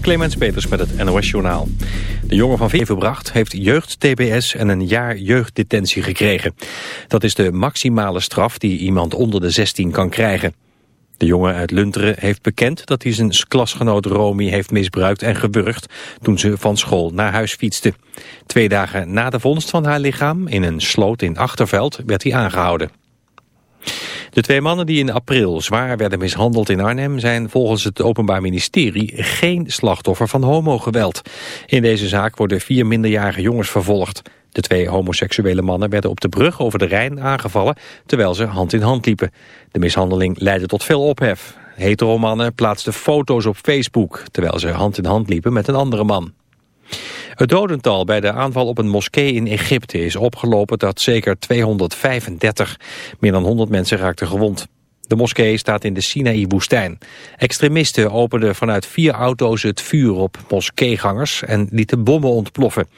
Clemens Peters met het NOS Journaal. De jongen van Veverbracht heeft jeugd-TBS en een jaar jeugddetentie gekregen. Dat is de maximale straf die iemand onder de 16 kan krijgen. De jongen uit Lunteren heeft bekend dat hij zijn klasgenoot Romy heeft misbruikt en gewurgd toen ze van school naar huis fietste. Twee dagen na de vondst van haar lichaam in een sloot in Achterveld werd hij aangehouden. De twee mannen die in april zwaar werden mishandeld in Arnhem... zijn volgens het Openbaar Ministerie geen slachtoffer van homogeweld. In deze zaak worden vier minderjarige jongens vervolgd. De twee homoseksuele mannen werden op de brug over de Rijn aangevallen... terwijl ze hand in hand liepen. De mishandeling leidde tot veel ophef. Heteromannen plaatsten foto's op Facebook... terwijl ze hand in hand liepen met een andere man. Het dodental bij de aanval op een moskee in Egypte is opgelopen tot zeker 235. Meer dan 100 mensen raakten gewond. De moskee staat in de Sinaï-woestijn. Extremisten openden vanuit vier auto's het vuur op moskeegangers en lieten bommen ontploffen.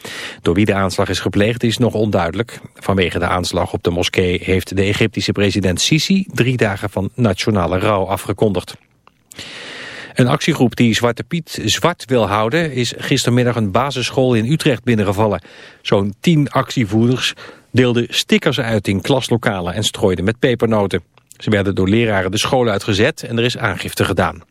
Door wie de aanslag is gepleegd is nog onduidelijk. Vanwege de aanslag op de moskee heeft de Egyptische president Sisi drie dagen van nationale rouw afgekondigd. Een actiegroep die Zwarte Piet zwart wil houden... is gistermiddag een basisschool in Utrecht binnengevallen. Zo'n tien actievoerders deelden stickers uit in klaslokalen... en strooiden met pepernoten. Ze werden door leraren de school uitgezet en er is aangifte gedaan.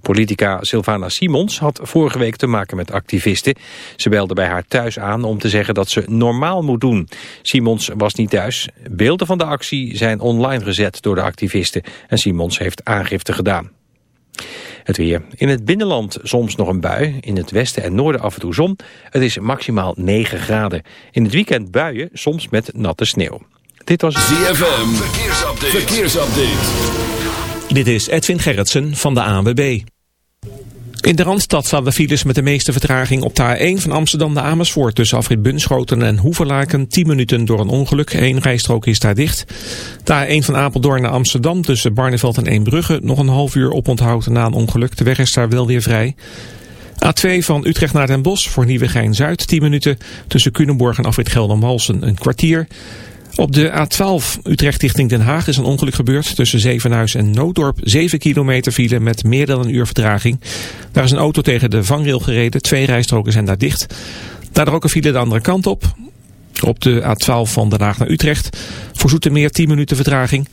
Politica Sylvana Simons had vorige week te maken met activisten. Ze belde bij haar thuis aan om te zeggen dat ze normaal moet doen. Simons was niet thuis. Beelden van de actie zijn online gezet door de activisten. En Simons heeft aangifte gedaan. Het weer. In het binnenland soms nog een bui. In het westen en noorden af en toe zon. Het is maximaal 9 graden. In het weekend buien, soms met natte sneeuw. Dit was ZFM. Verkeersupdate. Verkeersupdate. Dit is Edwin Gerritsen van de ANWB. In de Randstad staan de files met de meeste vertraging op de A1 van Amsterdam naar Amersfoort. Tussen Afrit Bunschoten en Hoeverlaken 10 minuten door een ongeluk. Eén rijstrook is daar dicht. De A1 van Apeldoorn naar Amsterdam tussen Barneveld en Eembrugge. Nog een half uur oponthoud na een ongeluk. De weg is daar wel weer vrij. A2 van Utrecht naar Den Bosch voor Nieuwegein-Zuid 10 minuten. Tussen Culemborg en Afrit Geldermalsen een kwartier. Op de A12 Utrecht richting Den Haag is een ongeluk gebeurd. Tussen Zevenhuis en Nooddorp 7 kilometer file met meer dan een uur vertraging. Daar is een auto tegen de vangrail gereden. Twee rijstroken zijn daar dicht. Daardoor ook een file de andere kant op. Op de A12 van Den Haag naar Utrecht. Voor Zoetermeer 10 minuten vertraging.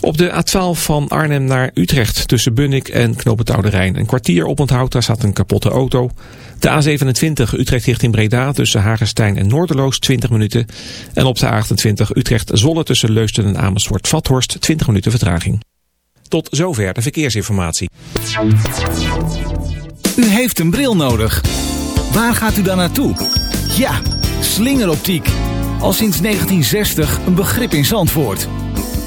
Op de A12 van Arnhem naar Utrecht tussen Bunnik en Knoopend Rijn. Een kwartier op onthoud, daar staat een kapotte auto. De A27 Utrecht richting Breda tussen Hagestein en Noorderloos 20 minuten. En op de A28 Utrecht-Zolle tussen Leusden en Amersfoort-Vathorst 20 minuten vertraging. Tot zover de verkeersinformatie. U heeft een bril nodig. Waar gaat u dan naartoe? Ja, slingeroptiek. Al sinds 1960 een begrip in Zandvoort.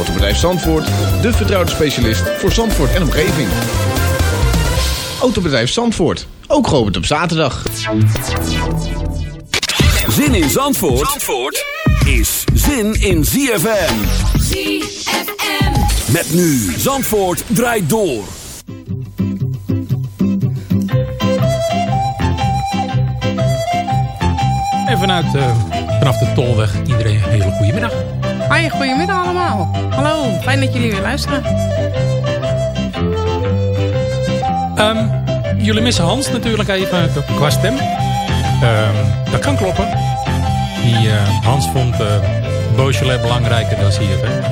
Autobedrijf Zandvoort, de vertrouwde specialist voor Zandvoort en omgeving. Autobedrijf Zandvoort, ook geopend op zaterdag. Zin in Zandvoort, Zandvoort is zin in ZFM. ZFM. Met nu Zandvoort draait door. En vanuit, uh, vanaf de Tolweg iedereen een hele goede middag. Hoi, goedemiddag allemaal. Hallo, fijn dat jullie weer luisteren. Um, jullie missen Hans natuurlijk even qua stem. Um, dat kan kloppen. Die uh, Hans vond uh, Beaujolais belangrijker dan CFM.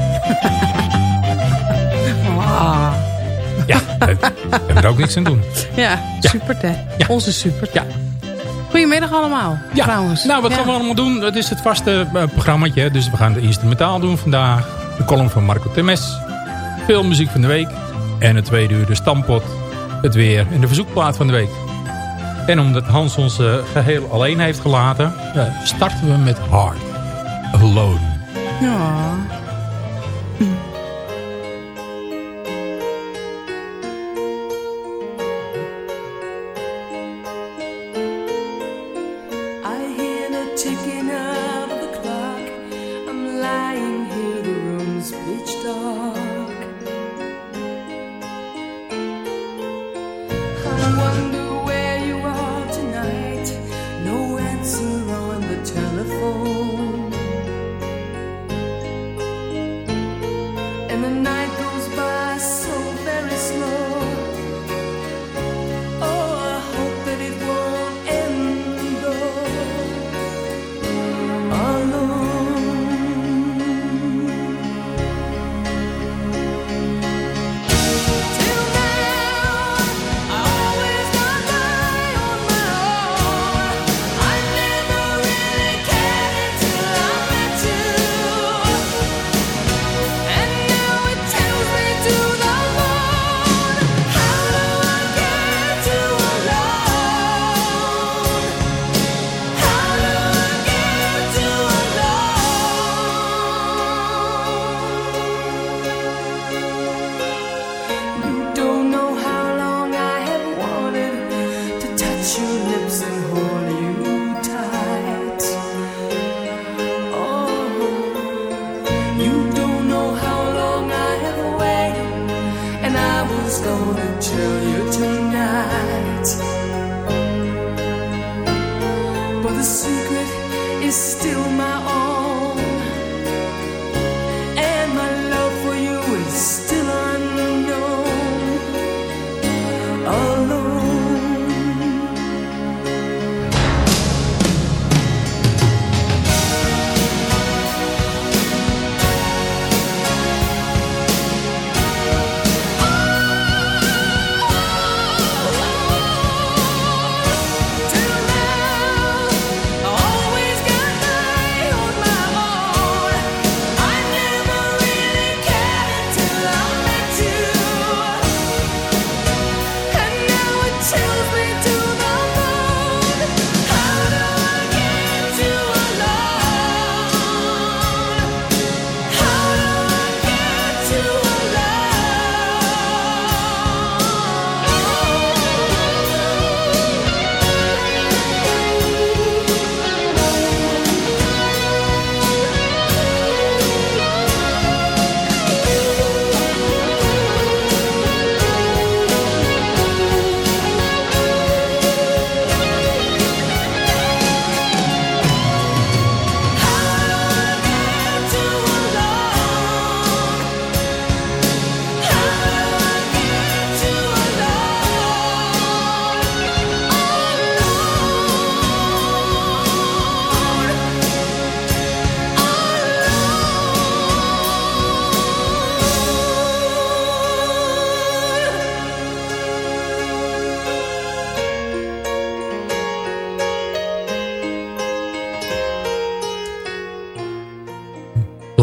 Ah. Ja, daar hebben we er ook niks aan doen. Ja, Ja. super hè. Ja. Onze super. Ja. Goedemiddag allemaal. Ja, Trouwens. nou wat Ja. gaan we allemaal doen? Dat is het vaste uh, programmaatje. Dus we gaan de instrumentaal doen vandaag. De column van Marco Temes. Filmmuziek van de week. En het tweede uur de stampot. Het weer en de verzoekplaat van de week. En omdat Hans ons uh, geheel alleen heeft gelaten... Uh, starten we met Hard. Alone. Ja.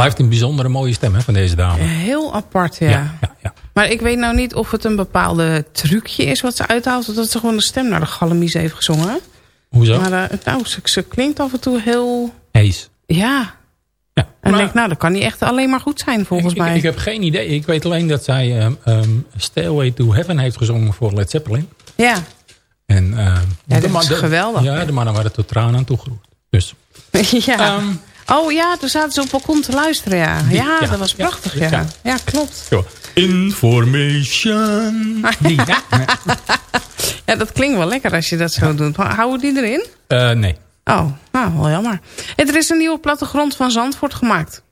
Blijft een bijzondere mooie stem hè, van deze dame. Heel apart, ja. ja, ja, ja. Maar ik weet nou niet of het een bepaalde trucje is wat ze uithaalt. Of dat ze gewoon de stem naar de galamies heeft gezongen. Hoezo? Maar eh, nou, ze, ze klinkt af en toe heel... Hees. Ja. Ja. En Maar- denk, nou, dat kan niet echt alleen maar goed zijn volgens ik, mij. Ik, ik heb geen idee. Ik weet alleen dat zij ehm, Stairway to Heaven heeft gezongen voor Led Zeppelin. Ja. En, ehm, dat de is geweldig. Ja, de mannen waren tot tranen aan toegeroerd. Dus, ja. Oh ja, toen zaten ze op balkon te luisteren, ja. Ja, ja, dat was prachtig, ja. ja. Ja, klopt. Information. Ja, dat klinkt wel lekker als je dat zo doet. Houden die erin? Eh, nee. Oh, nou, wel jammer. Er is een nieuwe plattegrond van Zandvoort gemaakt.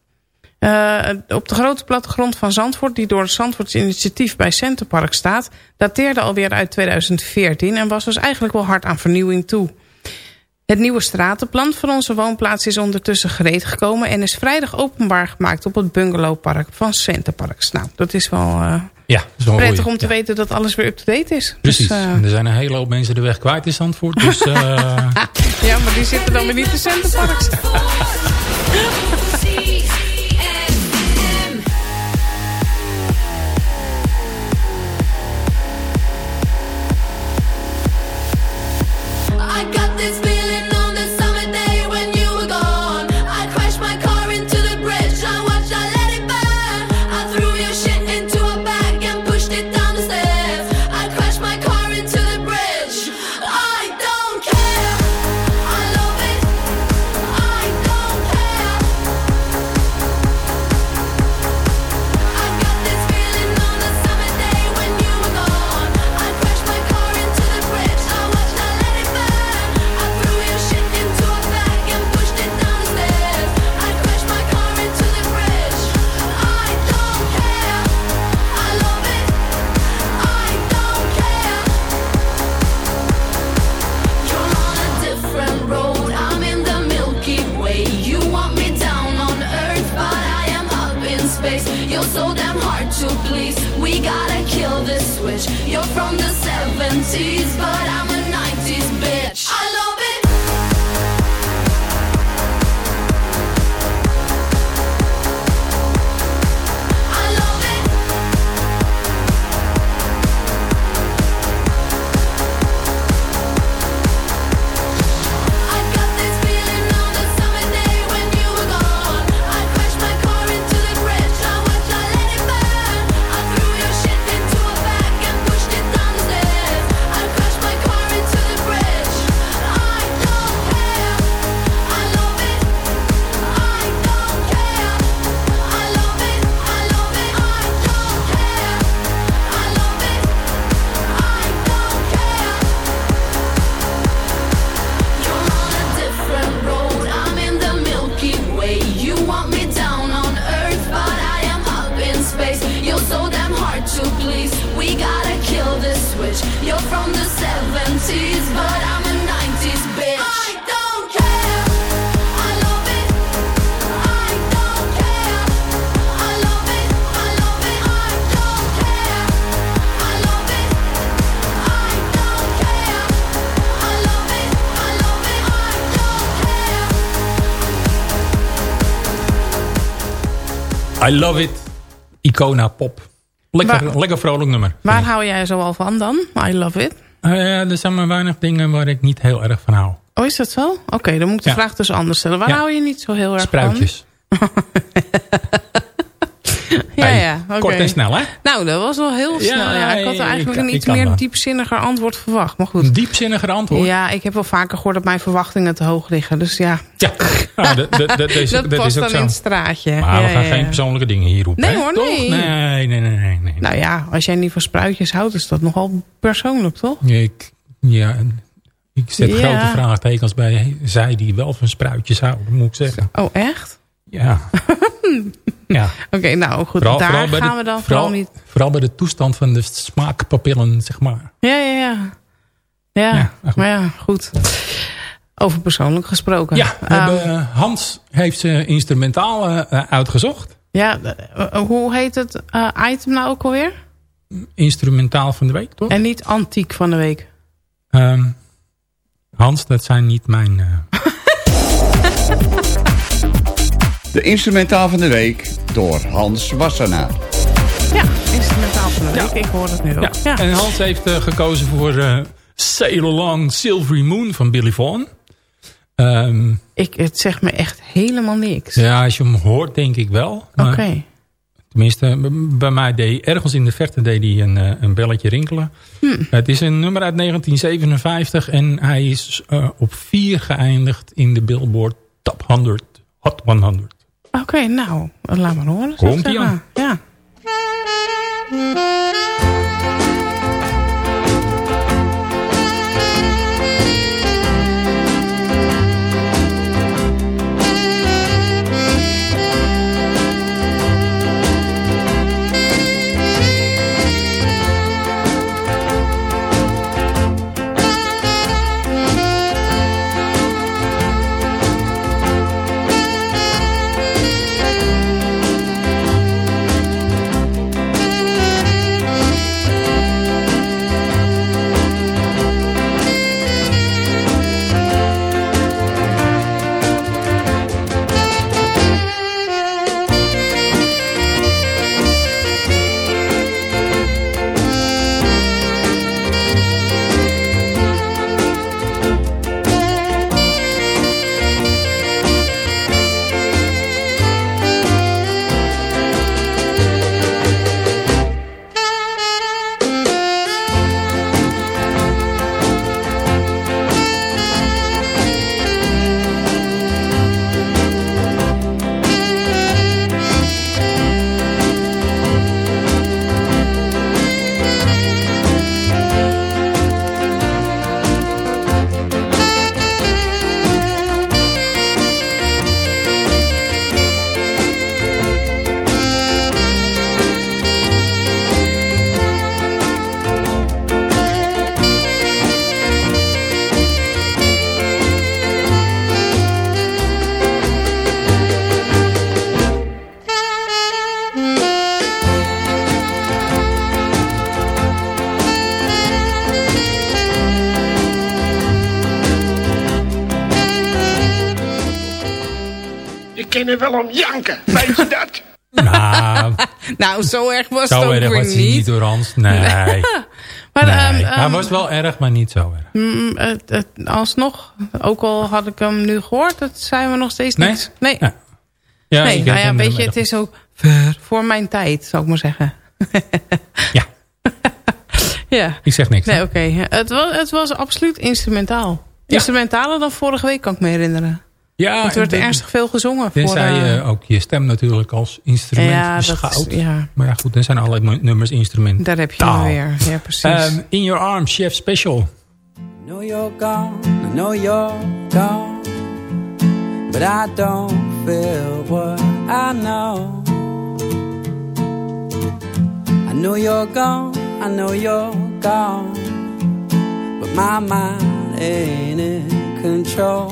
Eh, op de grote plattegrond van Zandvoort, die door het Zandvoorts initiatief bij Centerpark staat, dateerde alweer uit 2014 en was dus eigenlijk wel hard aan vernieuwing toe. Het nieuwe stratenplan voor onze woonplaats is ondertussen gereed gekomen... en is vrijdag openbaar gemaakt op het bungalowpark van Centerparks. Nou, dat is wel eh, Ja, is wel prettig om te Ja, weten dat alles weer up-to-date is. Precies. Dus, En er zijn een hele hoop mensen de weg kwijt in Zandvoort. Dus eh, ja, maar die zitten dan weer niet in Centerparks. to please. We gotta kill this switch. You're from the 70s, but I'm I love it. Icona pop. Lekker, Waar- lekker vrolijk nummer. Waar hou jij zo al van dan? I love it. Eh, er zijn maar weinig dingen waar ik niet heel erg van hou. Oh, is dat zo? Oké, dan moet ik de Ja. vraag dus anders stellen. Waar Ja. hou je niet zo heel erg Spruitjes. van? Ja, ja. Kort en snel, hè? Nou, dat was wel heel snel. Ja, ik had eigenlijk ik- een iets meer diepzinniger antwoord verwacht. Maar goed. Een diepzinniger antwoord. Ja, ik heb wel vaker gehoord dat mijn verwachtingen te hoog liggen. Dus ja, Ja, nou, dat, dat, is, past is ook dan zo. in het straatje. Maar we gaan geen persoonlijke dingen hier roepen. Nee hoor, Toch? nee. Nee, nee, nee, nee. nee. Nou ja, als jij niet van spruitjes houdt, is dat nogal persoonlijk, toch? Ik, ja, ik zet grote vraagtekens bij zij die wel van spruitjes houden, moet ik zeggen. Oh, echt? Ja. ja. Oké, nou goed, Vooral, daar vooral gaan de, we dan vooral, niet... Vooral bij de toestand van de smaakpapillen, zeg maar. Ja, ja, ja. Ja, Ja, maar ja, goed. Over persoonlijk gesproken. Ja, we Ehm, hebben, eh, Hans heeft ze instrumentaal eh, eh, uitgezocht. ja hoe heet het item nou ook alweer? Instrumentaal van de week, toch? En niet antiek van de week. Ehm, Hans, dat zijn niet mijn... De instrumentaal van de week door Hans Wassenaar. Ja, instrumentaal van de week. Ik hoor het nu ook. ja. Ja. En Hans heeft eh, gekozen voor eh Sail Along Silvery Moon van Billy Vaughan. Ehm, Ik, het zegt me echt helemaal niks. ja, als je hem hoort, denk ik wel. Oké. Tenminste, bij mij deed ergens in de verte deed hij een, eh, een belletje rinkelen. Hm. Het is een nummer uit 1957 en hij is eh, op 4 geëindigd in de Billboard Top 100, Hot 100. Oké, nou, laat maar horen. aan. Ja. Wel om janken. Weet je dat? Nou, Nou, zo erg was zo het ook erg weer was niet niet. hoor, Hans. Nee. Maar nee. ehm, hij ehm, was wel erg, maar niet zo erg. mm, het, het, alsnog, ook al had ik hem nu gehoord, dat zijn we nog steeds Nee? niet. Nee, Ja. Ja, nee ik nou ja, weet je, het is ook ver voor mijn tijd, zou ik maar zeggen. Ja. ja. Ik zeg niks. Nee, oké. Het, was, het was absoluut instrumentaal. Instrumentaler dan vorige week, kan ik me herinneren. Ja, het werd en- ernstig veel gezongen. Voor, Tenzij eh, je ook je stem natuurlijk als instrument Ja, dat is- beschouwt. ja. Maar ja, goed, er zijn allerlei nu- nummers instrumenten. Daar heb je hem weer. Ja, precies. Ehm, In Your Arms, Chef Special. know you're gone, I know you're gone, but I don't feel what I know. I know you're gone, I know you're gone, but my mind ain't in control.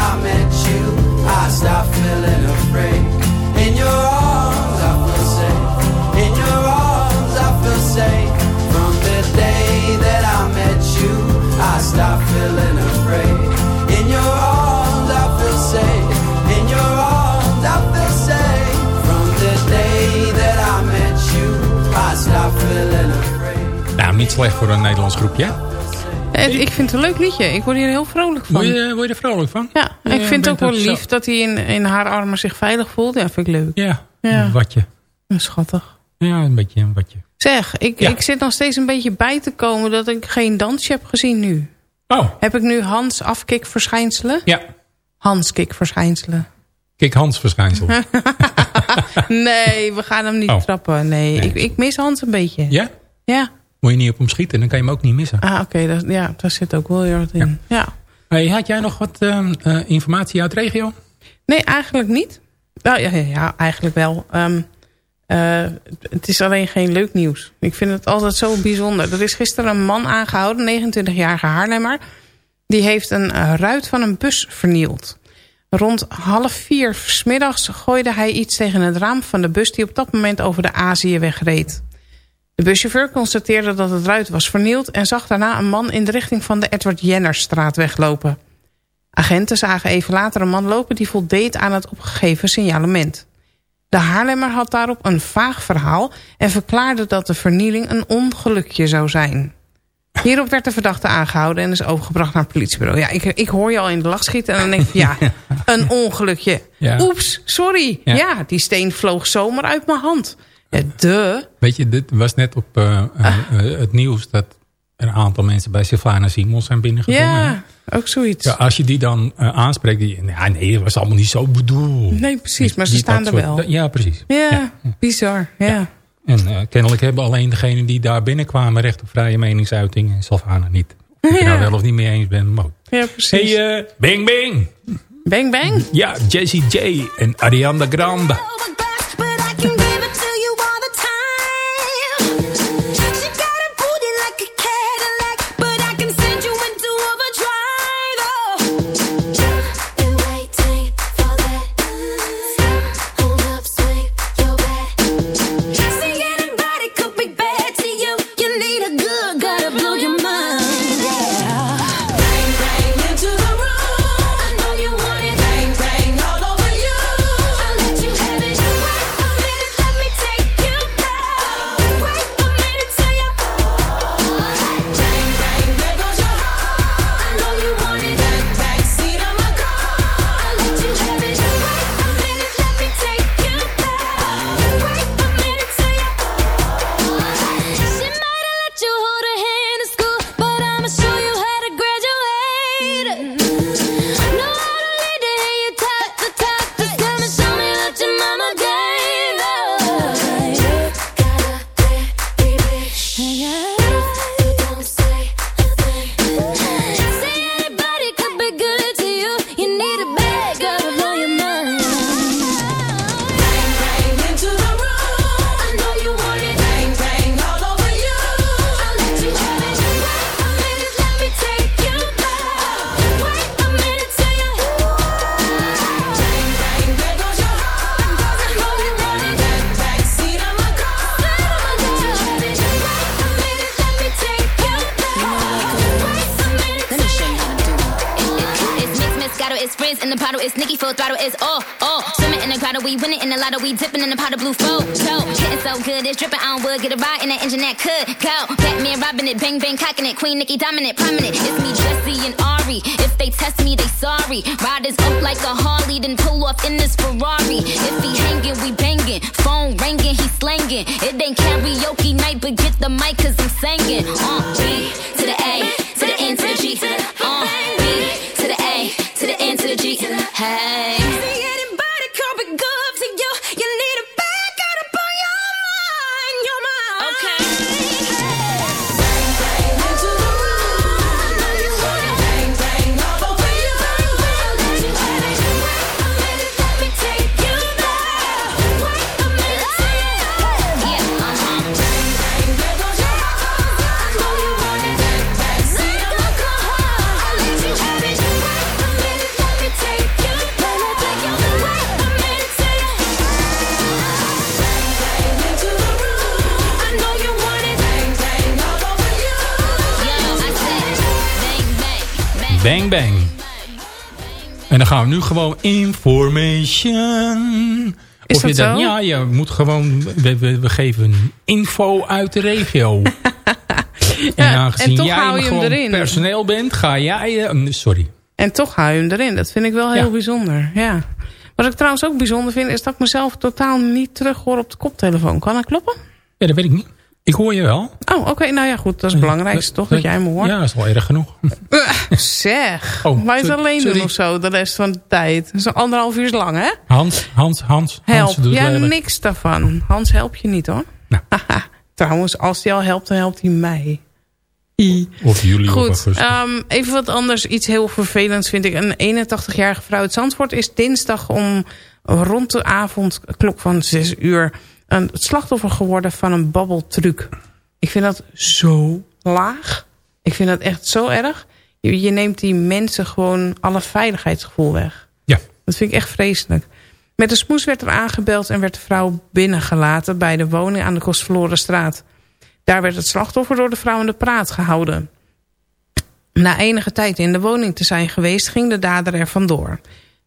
I From the day that I met you, I stopped feeling afraid. In your arms, I feel safe. In your arms, I feel safe. From the day that I met you, I stopped feeling afraid. Nou, niet slecht voor een Nederlands groepje. Eh, Ik vind het een leuk liedje. Ik word hier heel vrolijk van. Word je, word je er vrolijk van? Ja, en ik Ja, vind het ook wel lief dat hij in, in haar armen zich veilig voelt. Ja, vind ik leuk. Ja, Ja. een watje. Schattig. Ja, een beetje een watje. Zeg, ik, Ja. ik zit nog steeds een beetje bij te komen dat ik geen dansje heb gezien nu. Oh, Heb ik nu Hans afkikverschijnselen? ja. Hans kikverschijnselen. Kijk, Hans verschijnsel. Nee, we gaan hem niet Oh. trappen. Nee, Nee. Ik, ik mis Hans een beetje. Ja? Ja. Moet je niet op hem schieten, dan kan je hem ook niet missen. Ah, oké. dat- ja, daar zit ook wel heel wat in. Ja. Hey, had jij nog wat ehm, eh, informatie uit regio? Nee, eigenlijk niet. Nou, ja, ja, ja, eigenlijk wel. Ehm, eh, het is alleen geen leuk nieuws. Ik vind het altijd zo bijzonder. Er is gisteren een man aangehouden, 29-jarige Haarlemmer. Die heeft een eh, ruit van een bus vernield. Rond half vier middags gooide hij iets tegen het raam van de bus... die op dat moment over de Aziëweg reed. De buschauffeur constateerde dat het ruit was vernield... en zag daarna een man in de richting van de Edward Jennerstraat weglopen. Agenten zagen even later een man lopen die voldeed aan het opgegeven signalement. De Haarlemmer had daarop een vaag verhaal... en verklaarde dat de vernieling een ongelukje zou zijn. Hierop werd de verdachte aangehouden en is overgebracht naar het politiebureau. Ja, ik, ik hoor je al in de lach schieten en dan denk ik... ja, een ongelukje. Ja. Oeps, sorry. Ja. Ja. die steen vloog zomaar uit mijn hand. De. Weet je, dit was net op eh, eh, Ah. eh, het nieuws... dat er een aantal mensen bij Sylvana Simons zijn binnengedrongen. Ja, ook zoiets. Ja, als je die dan eh, aanspreekt, die, ja, nee, dat was allemaal niet zo bedoeld. Nee, precies, maar ze Die- staan er soort- wel. Ja, precies. Ja, bizar. Ja. En eh, kennelijk hebben alleen degenen die daar binnenkwamen recht op vrije meningsuiting en Sylvana niet. Of ik er nou wel of niet mee eens ben. Maar... Ja, precies. Hey, bang bang. Bang bang. Ja, Jessie J en Ariana Grande. He slanging. It ain't karaoke night, but get the mic, cause I'm singing. Uh, nu gewoon information. Is of je dat zo? ja, je moet gewoon, we, we, we geven info uit de regio. en aangezien en toch jij hou je hem erin. personeel bent, ga jij, eh, sorry. En toch hou je hem erin. Dat vind ik wel heel Ja. bijzonder. Ja. Wat ik trouwens ook bijzonder vind... is dat ik mezelf totaal niet terug hoor op de koptelefoon. Kan dat kloppen? Ja, dat weet ik niet. Ik hoor je wel. Oh, oké. Nou ja, goed. Dat is het belangrijkste toch? Dat jij me hoort. Ja, dat is wel erg genoeg. Zeg. Oh, Wij het sorry- alleen sorry. doen of zo. De rest van de tijd. Dat is anderhalf uur lang, hè? Hans, Hans, Hans. Help. Hans ja, niks daarvan. Hans helpt je niet, hoor. Nou. Trouwens, als hij al helpt, dan helpt hij mij. I. Of jullie of Goed, augustus. ehm, even wat anders. Iets heel vervelends vind ik. Een 81-jarige vrouw uit Zandvoort is dinsdag om rond de avondklok van 6 uur... een het slachtoffer geworden van een babbeltruc. Ik vind dat zo laag. Ik vind dat echt zo erg. Je, je neemt die mensen gewoon alle veiligheidsgevoel weg. Ja. Dat vind ik echt vreselijk. Met de smoes werd er aangebeld en werd de vrouw binnengelaten... bij de woning aan de Kostverloren straat. Daar werd het slachtoffer door de vrouw in de praat gehouden. Na enige tijd in de woning te zijn geweest ging de dader er vandoor.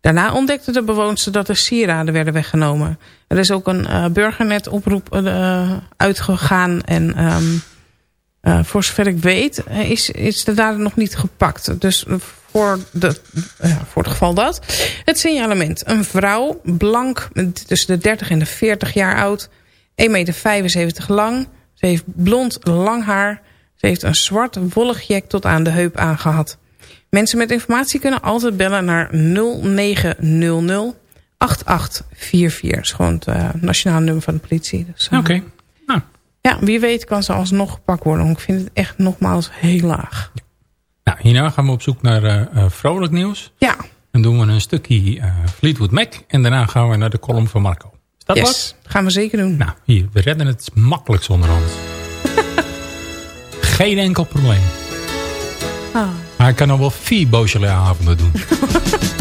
Daarna ontdekte de bewoonster dat er sieraden werden weggenomen. Er is ook een eh, burgernet-oproep eh, uitgegaan. En ehm, eh, voor zover ik weet is, is de dader nog niet gepakt. Dus voor, de, voor het geval dat. Het signalement. Een vrouw, blank, tussen de 30 en de 40 jaar oud. 1,75 meter lang. Ze heeft blond lang haar. Ze heeft een zwart wollig jack tot aan de heup aangehad. Mensen met informatie kunnen altijd bellen naar 0900 8844. Dat is gewoon het uh, nationale nummer van de politie. Dus, uh, Oké. Nou. Ja, wie weet kan ze alsnog gepakt worden. Want ik vind het echt nogmaals heel laag. Nou, hierna gaan we op zoek naar uh, vrolijk nieuws. Ja. Dan doen we een stukje Fleetwood Mac. En daarna gaan we naar de column van Marco. Is dat yes, wat? gaan we zeker doen. Nou, hier. We redden het makkelijk zonder ons. Geen enkel probleem. Ah. Maar ik kan nog wel vier Beaujolais-avonden doen.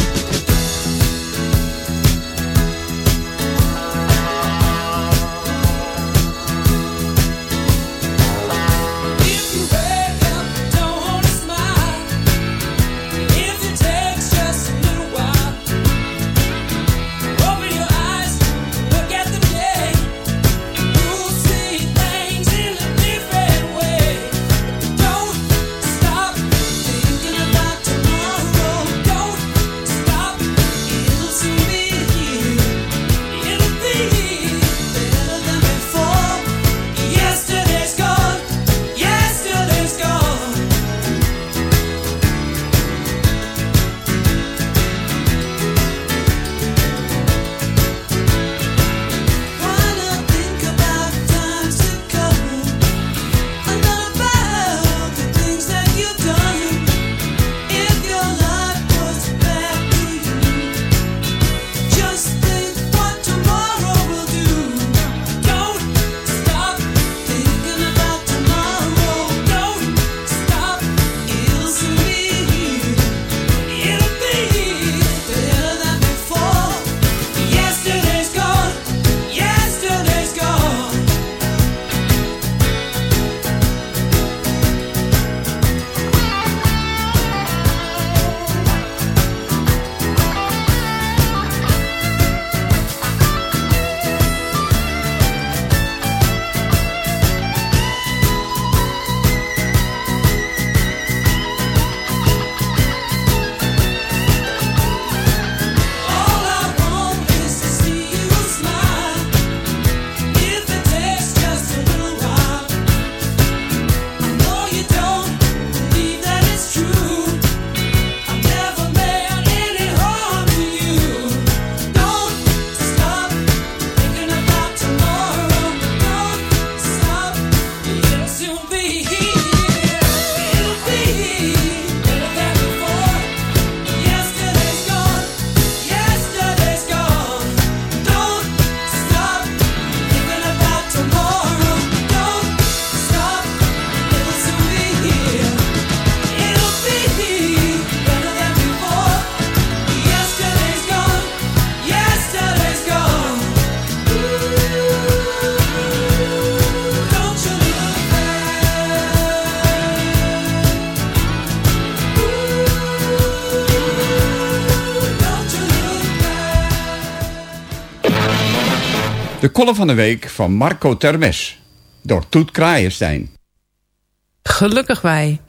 De column van de week van Marco Termes. Door Toet Kraaienstein. Gelukkig wij.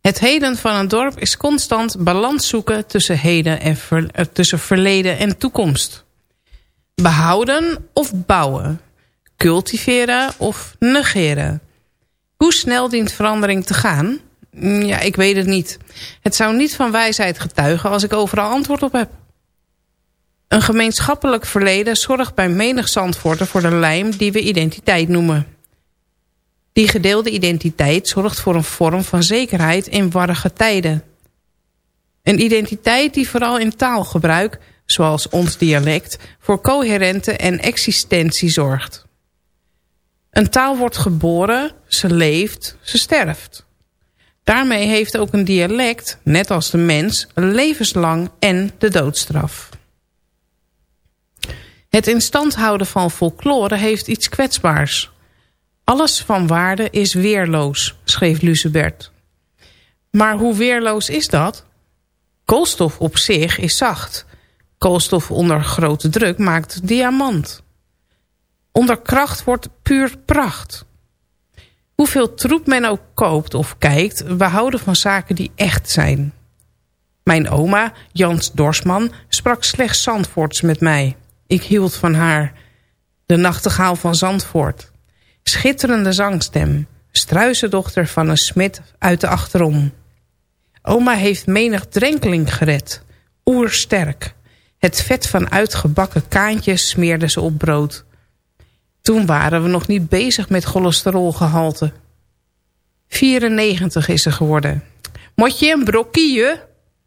Het heden van een dorp is constant balans zoeken tussen, heden en uh, tussen verleden en toekomst. Behouden of bouwen. Cultiveren of negeren. Hoe snel dient verandering te gaan? Ja, ik weet het niet. Het zou niet van wijsheid getuigen als ik overal antwoord op heb. Een gemeenschappelijk verleden zorgt bij menig Zandvoorter voor de lijm die we identiteit noemen. Die gedeelde identiteit zorgt voor een vorm van zekerheid in warrige tijden. Een identiteit die vooral in taalgebruik, zoals ons dialect, voor coherente en existentie zorgt. Een taal wordt geboren, ze leeft, ze sterft. Daarmee heeft ook een dialect, net als de mens, levenslang en de doodstraf. Het in stand houden van folklore heeft iets kwetsbaars. Alles van waarde is weerloos, schreef Lucebert. Maar hoe weerloos is dat? Koolstof op zich is zacht. Koolstof onder grote druk maakt diamant. Onder kracht wordt puur pracht. Hoeveel troep men ook koopt of kijkt... we houden van zaken die echt zijn. Mijn oma, Jans Dorsman, sprak slechts Zandvoorts met mij. Ik hield van haar. De nachtegaal van Zandvoort. Schitterende zangstem. Struizendochter van een smid uit de achterom. Oma heeft menig drenkeling gered. Oersterk. Het vet van uitgebakken kaantjes smeerde ze op brood. Toen waren we nog niet bezig met cholesterolgehalte. 94 is ze geworden. Moet je een brokkie,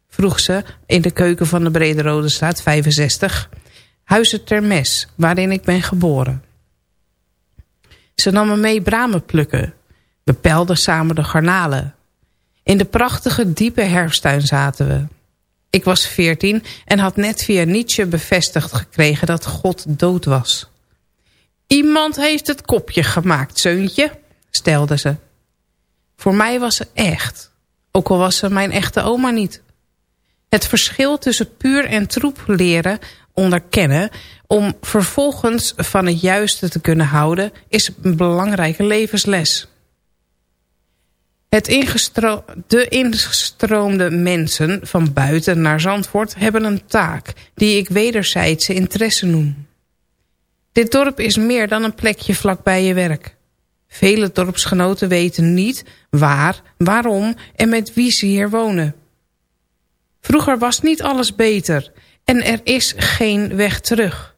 vroeg ze in de keuken van de Brede Rode Straat 65. Huizen ter mes, waarin ik ben geboren. Ze nam me mee bramen plukken. We pelden samen de garnalen. In de prachtige diepe herfsttuin zaten we. Ik was veertien en had net via Nietzsche bevestigd gekregen dat God dood was. Iemand heeft het kopje gemaakt, zeuntje, stelde ze. Voor mij was ze echt, ook al was ze mijn echte oma niet. Het verschil tussen puur en troep leren onderkennen... om vervolgens van het juiste te kunnen houden... is een belangrijke levensles. Het ingestro de ingestroomde mensen van buiten naar Zandvoort... hebben een taak die ik wederzijdse interesse noem. Dit dorp is meer dan een plekje vlakbij je werk. Vele dorpsgenoten weten niet waar, waarom en met wie ze hier wonen. Vroeger was niet alles beter en er is geen weg terug.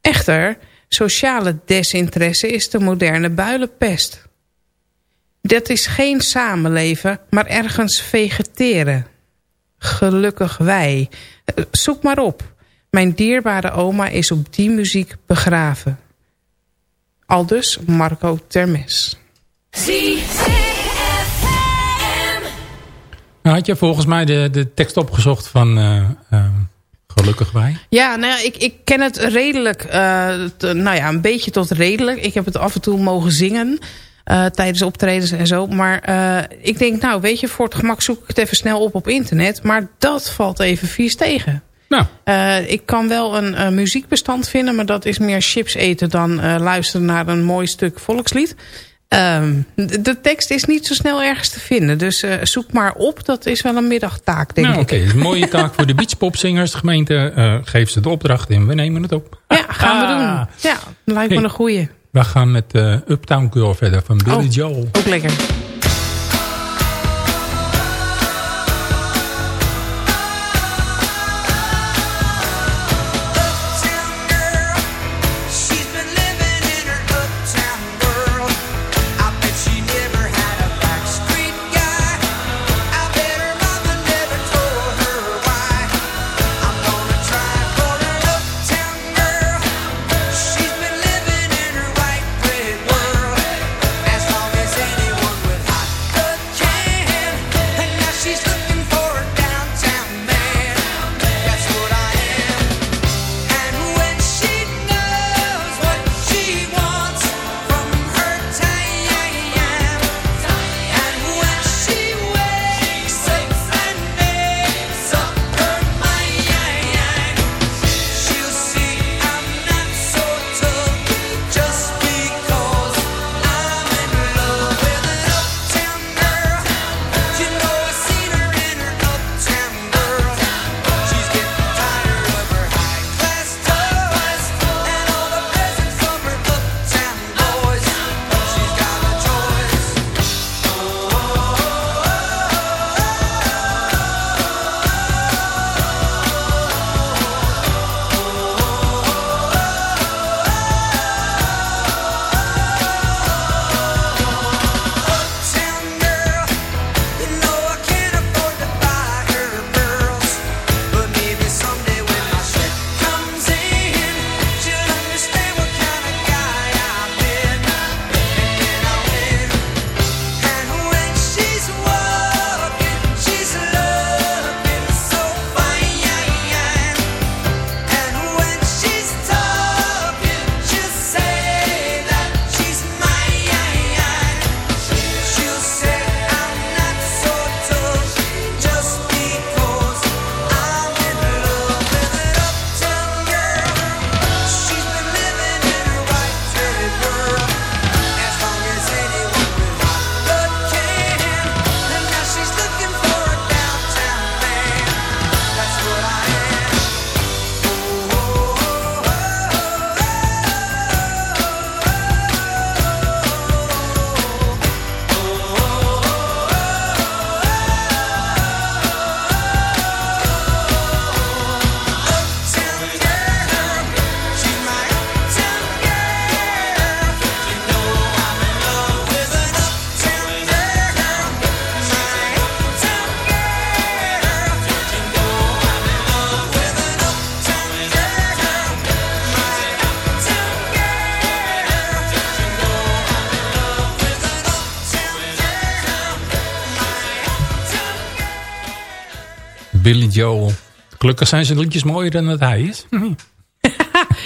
Echter, sociale desinteresse is de moderne builenpest. Dat is geen samenleven, maar ergens vegeteren. Gelukkig wij. Eh, Zoek maar op. Mijn dierbare oma is op die muziek begraven. Aldus Marco Termes. Nou, had je volgens mij de, de tekst opgezocht van eh, eh, Gelukkig Wij? Ja, nou ja, ik, ik ken het redelijk, eh, nou ja, een beetje tot redelijk. Ik heb het af en toe mogen zingen eh, tijdens optredens en zo. Maar eh, ik denk, nou weet je, voor het gemak zoek ik het even snel op op internet. Maar dat valt even vies tegen. Nou. Ik kan wel een muziekbestand vinden, maar dat is meer chips eten dan luisteren naar een mooi stuk volkslied. Ehm, de, de tekst is niet zo snel ergens te vinden, dus eh, zoek maar op. Dat is wel een middagtaak, denk nou, ik. oké. een mooie taak voor de beachpopzingers. De gemeente eh, geeft ze de opdracht en we nemen het op. Ja, gaan we Ah. doen. Ja, lijkt me Hey. een goeie. We gaan met eh, Uptown Girl verder van Billy Oh. Joel. Ook lekker. Joel. Gelukkig zijn zijn liedjes mooier dan dat hij is.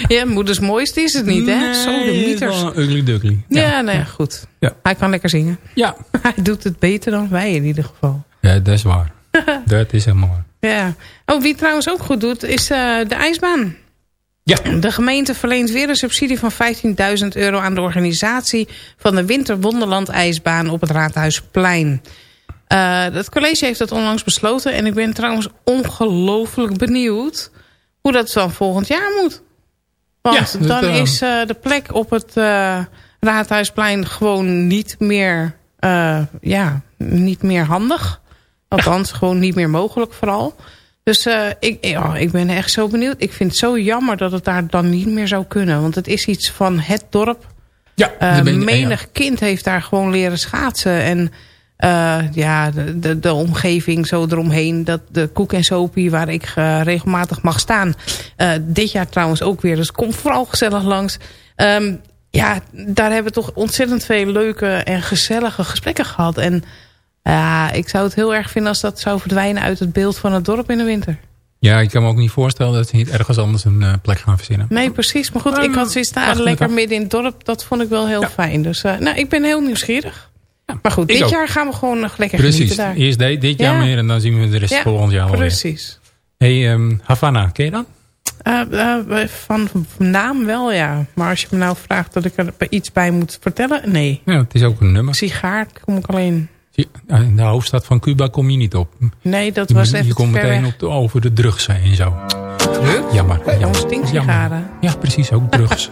Ja, moeders mooiste is het niet, hè? Zo de Nee, mieters. wel een Ugly duckly. Ja, nee, goed. Ja. Hij kan lekker zingen. Ja. Hij doet het beter dan wij in ieder geval. Ja, dat is waar. dat is helemaal waar. Ja. Oh, wie het trouwens ook goed doet, is eh, de ijsbaan. Ja. De gemeente verleent weer een subsidie van 15.000 euro aan de organisatie van de Winterwonderland ijsbaan op het Raadhuisplein. Eh het college heeft dat onlangs besloten en ik ben trouwens ongelooflijk benieuwd hoe dat dan volgend jaar moet. Want Ja, dat, dan eh, is eh, de plek op het Raadhuisplein gewoon niet meer, ja, niet meer handig. Althans, gewoon niet meer mogelijk vooral. Dus ik, ik ben echt zo benieuwd. Ik vind het zo jammer dat het daar dan niet meer zou kunnen. Want het is iets van het dorp. Ja, menig kind heeft daar gewoon leren schaatsen. En eh, ja, de, de, de omgeving zo eromheen. Dat de koek en sopie waar ik eh, regelmatig mag staan. Eh, dit jaar trouwens ook weer. Dus kom vooral gezellig langs. Ehm, ja, daar hebben we toch ontzettend veel leuke en gezellige gesprekken gehad. En ja, ik zou het heel erg vinden als dat zou verdwijnen uit het beeld van het dorp in de winter. Ja, ik kan me ook niet voorstellen dat ze niet ergens anders een plek gaan verzinnen. Nee, precies. Maar goed, ik had zoiets staan wacht, lekker midden in het dorp. Dat vond ik wel heel fijn. Dus uh, nou, ik ben heel nieuwsgierig. Maar goed, dit ook. jaar gaan we gewoon nog lekker Precies. genieten daar. Eerst dit jaar Ja. meer en dan zien we de rest Ja, volgend jaar wel precies. weer. hey, ehm, Havana, ken je dat? Uh, uh, van naam wel, ja. Maar als je me nou vraagt dat ik er iets bij moet vertellen, nee. Ja, het is ook een nummer. Sigaar kom ik alleen. In de hoofdstad van Cuba kom je niet op. Nee, dat Je- was je, even te komt meteen op de, over de drugs en zo. Jammer. Oh, jammer. stinksigaren. Ja, precies, ook drugs.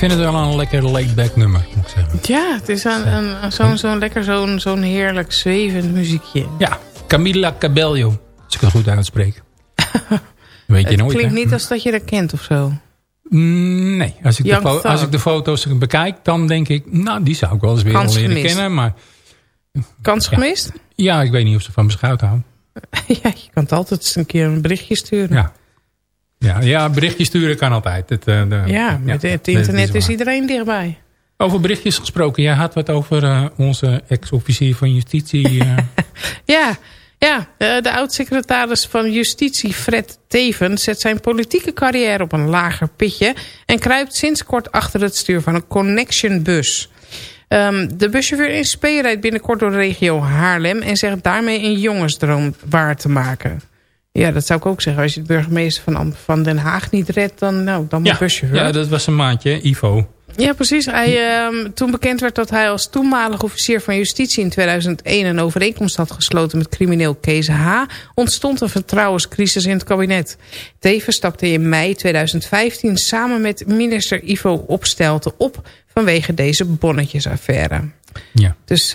vind het wel een lekker laid-back nummer, moet ik zeggen. Ja, het is een, een, zo'n lekker zo'n zo'n heerlijk zwevend muziekje. Ja, Camila Cabello. Als ik het goed uitspreek. Weet je het nooit, klinkt hè? niet als dat je dat kent of zo. Mm, Nee, als ik, de Young als ik de foto's bekijk, dan denk ik... Nou, die zou ik wel eens weer Kans leren gemist. kennen. Maar Kans gemist? ja, ik weet niet of ze van me schuit houden. ja, je kan het altijd eens een keer een berichtje sturen. Ja. Ja, ja, berichtjes sturen kan altijd. Het, eh, de- Ja, met het internet is iedereen dichtbij. Over berichtjes gesproken. Jij had wat over eh, onze ex-officier van justitie. eh. Ja, ja de oud-secretaris van Justitie Fred Teven zet zijn politieke carrière op een lager pitje... en kruipt sinds kort achter het stuur van een Connection-bus. Ehm, de buschauffeur in Spee rijdt binnenkort door de regio Haarlem... en zegt daarmee een jongensdroom waar te maken. Ja, dat zou ik ook zeggen. Als je de burgemeester van, van Den Haag niet redt, dan, nou, dan ja, buschauffeur. ja, dat was een maandje, Ivo. Ja, precies. Hij, ehm, toen bekend werd dat hij als toenmalig officier van justitie in 2001 een overeenkomst had gesloten met crimineel Kees H., ontstond een vertrouwenscrisis in het kabinet. Tevens stapte in mei 2015 samen met minister Ivo Opstelten op vanwege deze bonnetjesaffaire. Ja. Dus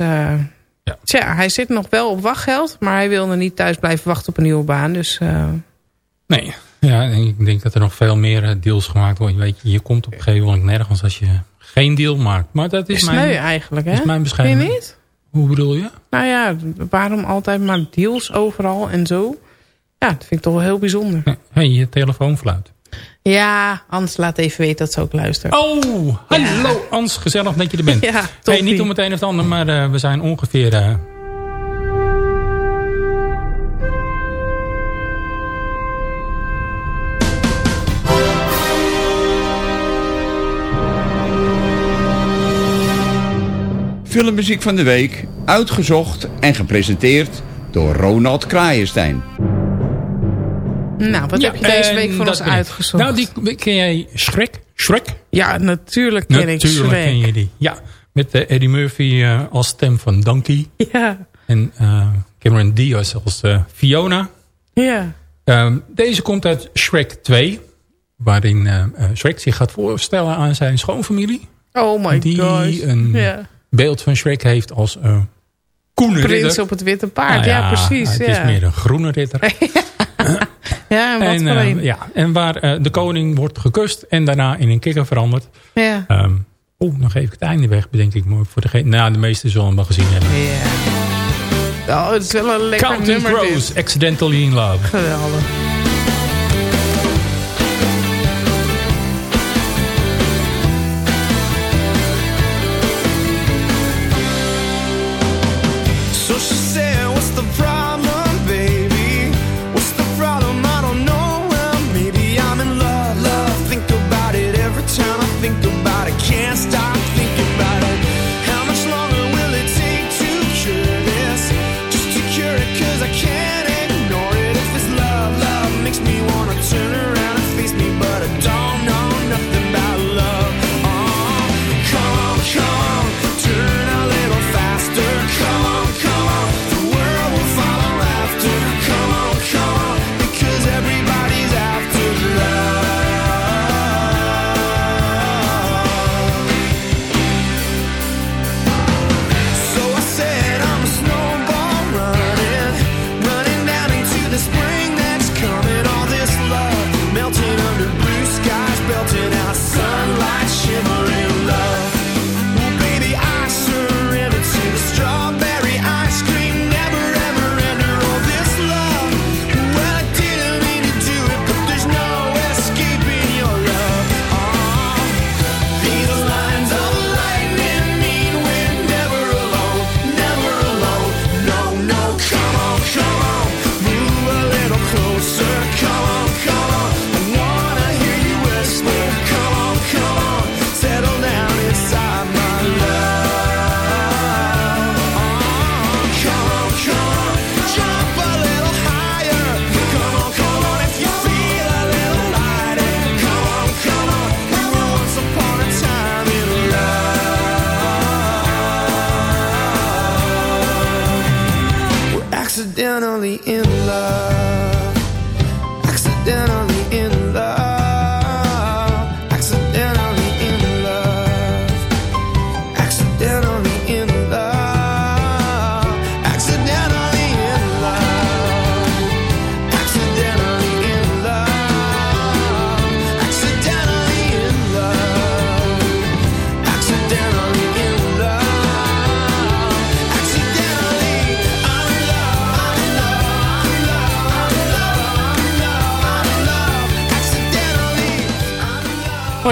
eh, tja, hij zit nog wel op wachtgeld, maar hij wilde niet thuis blijven wachten op een nieuwe baan. Dus eh, Nee, ja, ik denk dat er nog veel meer eh, deals gemaakt worden. Weet je, je komt op een gegeven moment nergens als je geen deal maakt. Maar dat is is mijn, sneu eigenlijk, hè? is mijn Vind bescheiden. je niet? Hoe bedoel je? Nou ja, waarom altijd maar deals overal en zo? Ja, dat vind ik toch wel heel bijzonder. Hey, je telefoon fluit. Ja, Hans laat even weten dat ze ook luistert. Oh, hallo Ans, gezellig dat je er bent. Ja, hey, niet om het een of het ander, maar eh, we zijn ongeveer... eh, Filmmuziek van de week, uitgezocht en gepresenteerd door Ronald Kraaienstein. Nou, wat ja, heb je deze week voor ons uitgezocht? Nou, die ken jij Shrek? Shrek? Ja, natuurlijk ken ik Natuurlijk Shrek. ken je die. Ja, met eh, Eddie Murphy eh, als stem van Donkey. Ja, En eh, Cameron Diaz als Fiona. ja. Ehm, deze komt uit Shrek 2. Waarin Shrek zich gaat voorstellen aan zijn schoonfamilie. Oh my die gosh. een Ja. beeld van Shrek heeft als uh, koene Prins ridder. op het witte paard, Nou ja, precies. Het ja. is meer een groene ridder. Ja, en wat en, eh, een. ja, en waar eh, de koning wordt gekust en daarna in een kikker veranderd. Ja. Ehm Oeh, nog even het einde weg, bedenk ik me. Voor degene, nou, de meeste zullen hem wel gezien hebben. Oh, het is wel een lekker Counting nummer Crows. Accidentally in Love. Geweldig.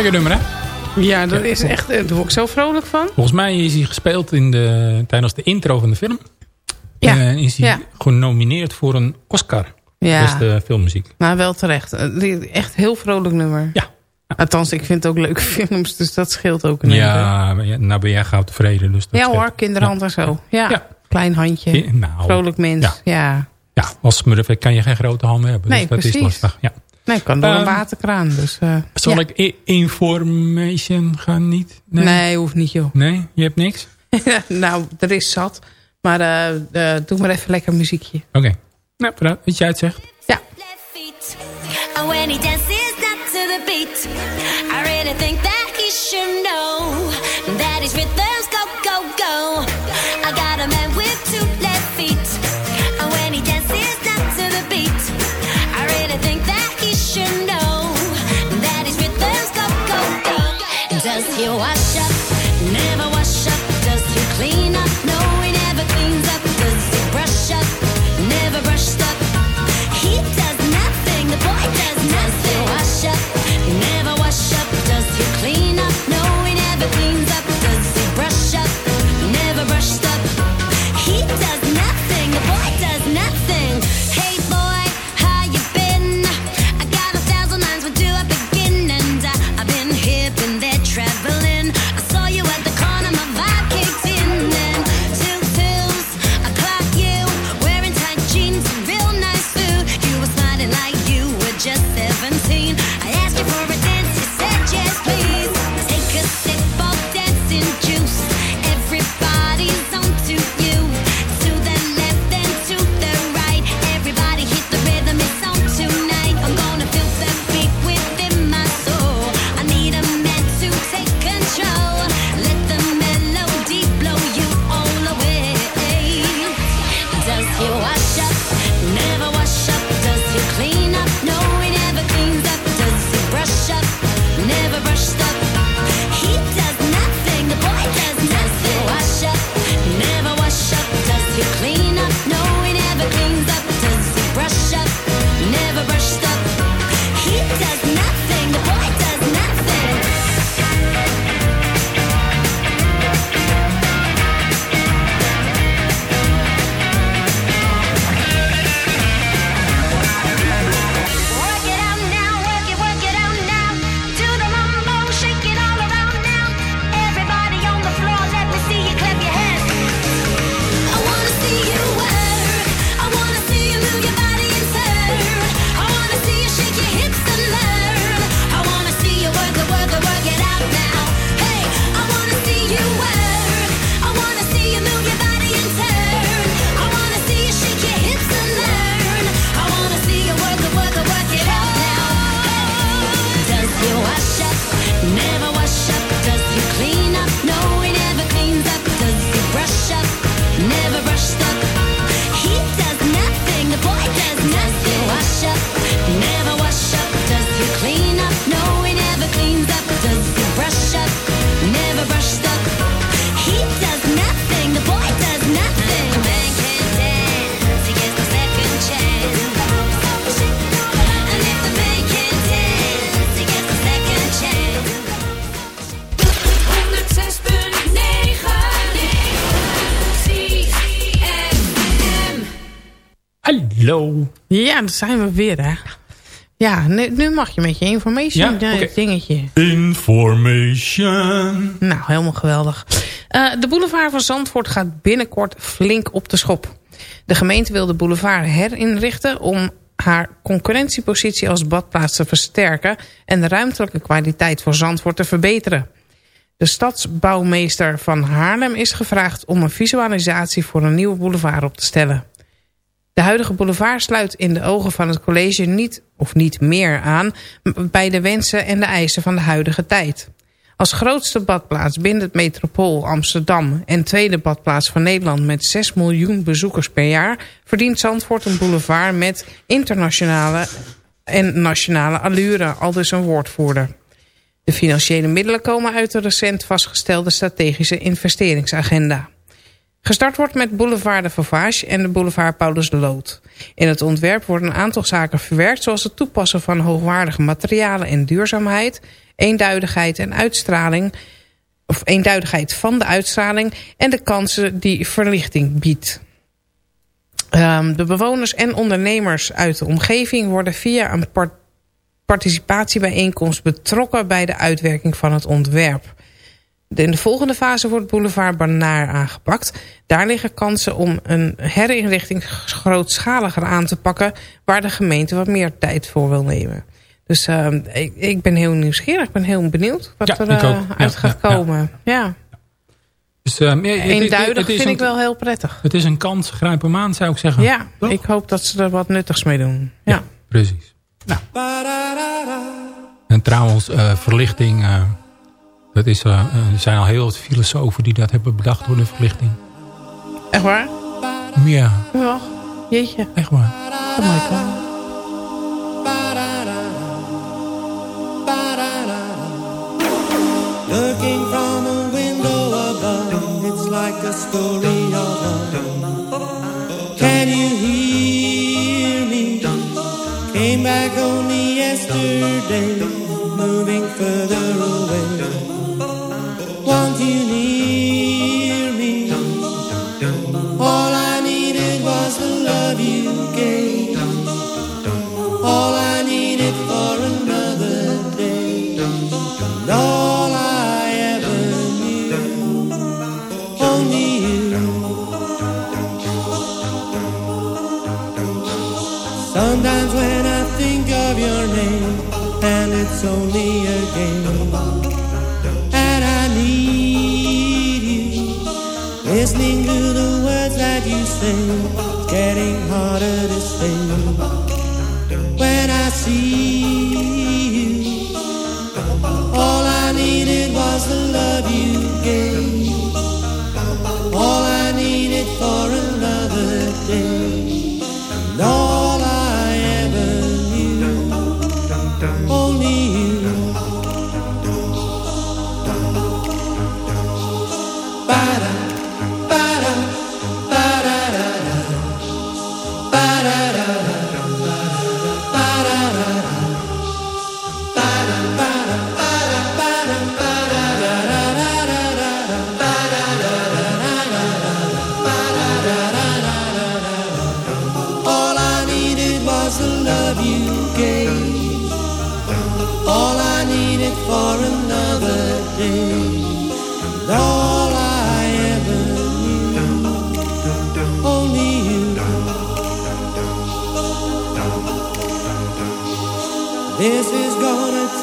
Lekker nummer, hè? Ja, dat is echt, daar word ik zo vrolijk van. Volgens mij is hij gespeeld in de, tijdens de intro van de film. Ja. Eh, is hij Ja. genomineerd voor een Oscar. Ja. Beste filmmuziek. Maar wel terecht. Eh, Echt heel vrolijk nummer. Ja. Althans, ik vind het ook leuke films, dus dat scheelt ook een. Ja, nou ben jij gauw tevreden. Dus dat Ja scheelt. hoor, kinderhand en zo. Ja, klein handje. Nou, vrolijk mens. ja. Ja. Ja, als Smurf kan je geen grote handen hebben. Nee, dus dat precies. is lastig. Ja. Nee, ik kan door een Ehm, waterkraan. Dus, eh, Zal ja. ik information gaan niet? Nee. hoeft niet joh. Nee, je hebt niks? nou, er is zat. Maar eh, eh, doe maar even lekker muziekje. Oké. Nou, vooruit, wat jij het zegt. Ja. And when he dances not to the beat, I really think that he should know Does he wash up? Never wash daar zijn we weer, hè. Ja, nu, nu mag je met je information Ja? eh, dingetje. Information. Nou, helemaal geweldig. Eh, de boulevard van Zandvoort gaat binnenkort flink op de schop. De gemeente wil de boulevard herinrichten om haar concurrentiepositie als badplaats te versterken en de ruimtelijke kwaliteit voor Zandvoort te verbeteren. De stadsbouwmeester van Haarlem is gevraagd om een visualisatie voor een nieuwe boulevard op te stellen. De huidige boulevard sluit in de ogen van het college niet of niet meer aan bij de wensen en de eisen van de huidige tijd. Als grootste badplaats binnen het metropool Amsterdam en tweede badplaats van Nederland met 6 miljoen bezoekers per jaar verdient Zandvoort een boulevard met internationale en nationale allure, al dus een woordvoerder. De financiële middelen komen uit de recent vastgestelde strategische investeringsagenda. Gestart wordt met boulevard de Vauvage en de boulevard Paulus de Lood. In het ontwerp worden een aantal zaken verwerkt... zoals het toepassen van hoogwaardige materialen en duurzaamheid... eenduidigheid en uitstraling... of eenduidigheid van de uitstraling... en de kansen die verlichting biedt. Ehm, de bewoners en ondernemers uit de omgeving worden via een par- participatiebijeenkomst betrokken bij de uitwerking van het ontwerp. In de volgende fase wordt boulevard Banaar aangepakt. Daar liggen kansen om een herinrichting grootschaliger aan te pakken... waar de gemeente wat meer tijd voor wil nemen. Dus ehm, ik, ik ben heel nieuwsgierig. Ik ben heel benieuwd wat Ja, er eh. Ja, uit gaat ja, komen. Ja. Dus, het- het- Eenduidig vind een- ik wel heel prettig. Het is een kans, grijp hem aan zou ik zeggen. Ja, ik hoop dat ze er wat nuttigs mee doen. Ja. Precies. Nou. En trouwens, eh, verlichting... dat is, eh, eh, er zijn al heel wat filosofen die dat hebben bedacht door de verlichting. Echt waar? Ja, Ja. Jeetje. echt waar. Oh my god. Looking from a window above, it's like a story of love. Can you hear me? Came back only yesterday, moving further away. Sometimes when I think of your name, and it's only a game, and I need you, listening to the words that you say, it's getting harder to say. When I see you, all I needed was the love you gave.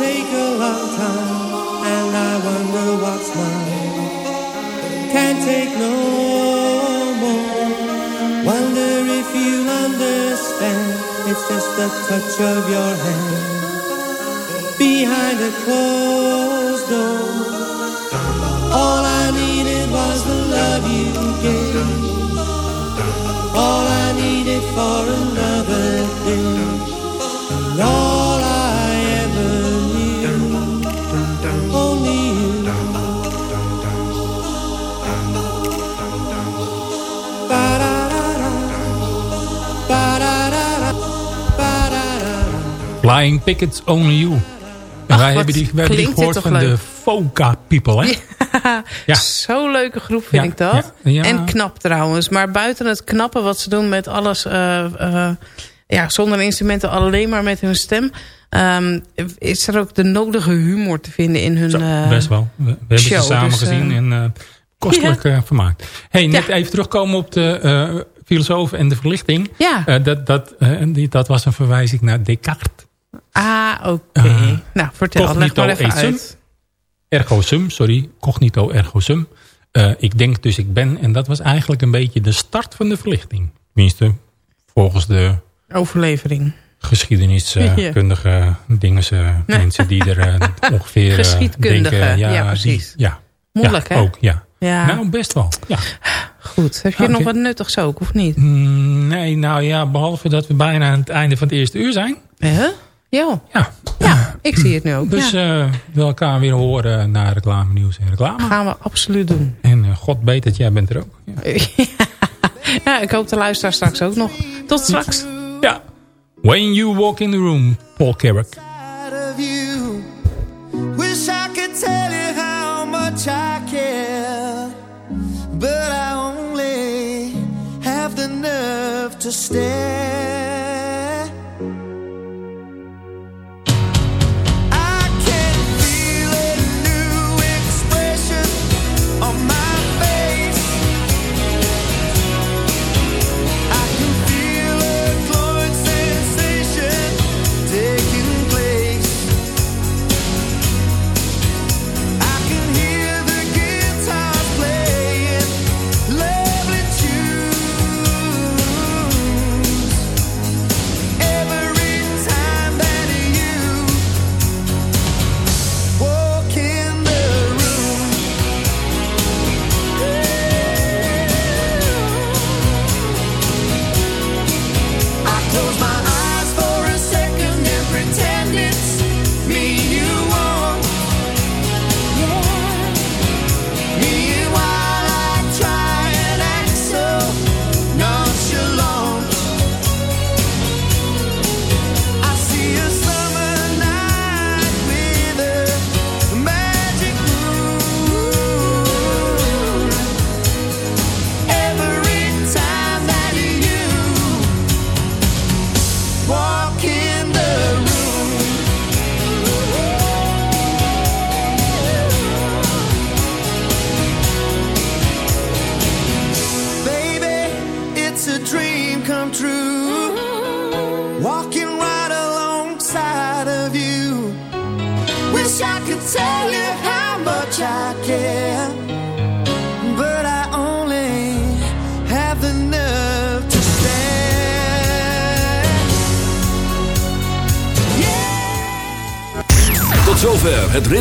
Take a long time, and I wonder what's mine. Can't take no more. Wonder if you understand. It's just the touch of your hand behind a closed door. All I needed was the love you gave. All I needed for another day. Flying Pickets Only You. En wij hebben die, wij hebben die gehoord van de. Foca People, hè? Ja. Zo'n leuke groep vind Ja, ik dat. ja, ja. En knap trouwens. Maar buiten het knappen wat ze doen met alles... eh, eh, ja, zonder instrumenten, alleen maar met hun stem... ehm, is er ook de nodige humor te vinden in hun eh, Best wel. We, we hebben show, ze samen dus, gezien en kostelijk vermaakt. hey, net even terugkomen op de filosoof en de verlichting. Ja. Dat, dat, die, dat was een verwijzing naar Descartes. Ah, oké. Eh, nou, vertel. Leg Cognito maar even sum. uit. Ergo sum, sorry. Cognito ergo sum. Eh, ik denk dus ik ben. En dat was eigenlijk een beetje de start van de verlichting. Tenminste, volgens de Overlevering. geschiedeniskundige dingen, eh, mensen die er ongeveer Geschiedkundige, denken. ja, precies. ja, Moeilijk, ja, hè? ook, ja. Ja. Nou, best wel. Ja. Goed. Heb je Oké. nog wat nuttigs ook, of niet? Mm, nee, nou ja, behalve dat we bijna aan het einde van het eerste uur zijn. Huh? Jo. Ja. Ja, ik zie het nu ook. Dus ja. eh we elkaar weer horen naar reclame, nieuws en reclame. gaan we absoluut doen. En En God weet dat jij bent er ook. Ja, ik hoop de luisteraar straks ook nog. Tot straks. Ja. When you walk in the room, Paul Carrick. Wish I could tell you how much I care, but I only have the nerve to stare.